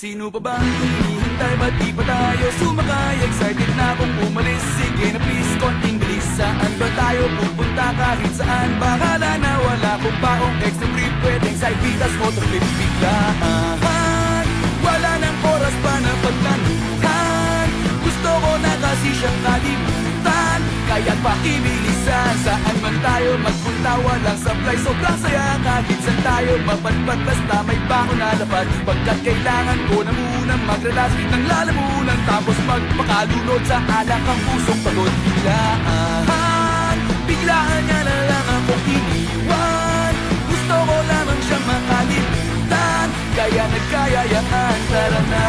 pa bang hinihintay? Ba't di pa tayo sumakay? Excited na akong umalis. Sige na please, konting bilis. Saan ba tayo pupunta? Kahit saan? Bahala na wala kong paong extra trip. Pwedeng side bitas, motor trip biglaan Wala nang oras pa na pagtanuhan Gusto ko na kasi siyang kalimutan. Kaya't pakibilisan Saan man tayo magpunta Walang supply. Sobrang saya saan tayo Mapadpad basta may bako na dapat Pagkat kailangan ko na munang magralas Ng lalamunan Tapos magpakalunod Sa alak ang pusong pagod. Biglaan Biglaan niya na lang akong iniwan. Gusto ko lamang siyang makalimutan Kaya nagkayayaan. Tara na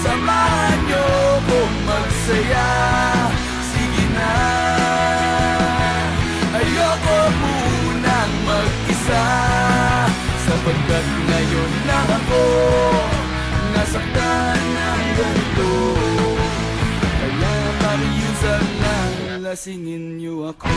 Samahan niyo kong magsaya Lasingin niyo ako.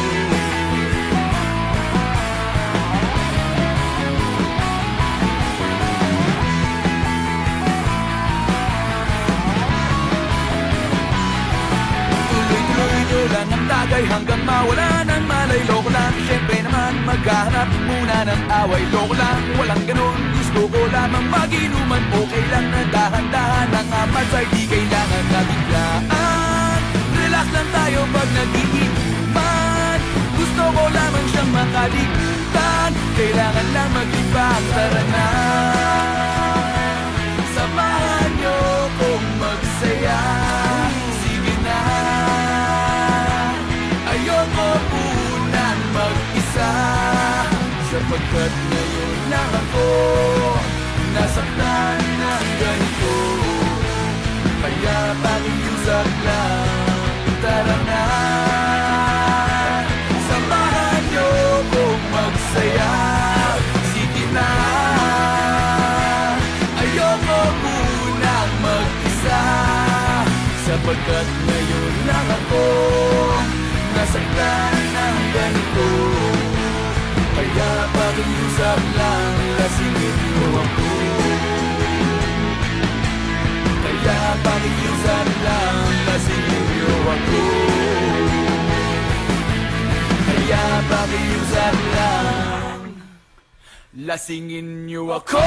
Tuloy-tuloy ang tagay hanggang mawala ng malay. Loko lang, syempre naman maghahanap muna ng away. Loko lang, walang ganun Gusto ko lamang maginuman makalimutan Kailangan lang maglibak Tara na. Samahan niyo kong magsaya. Sige na. Ayoko munang mag-isa. Sapagkat ngayon lang ako Nasaktan ng Sapagkat ngayon lang ako Nasaktan ng ganito. Kaya pakiusap lang Lasingin mo ako. Kaya pakiusap lang Lasingin mo ako. Kaya pakiusap lang Lasingin niyo ako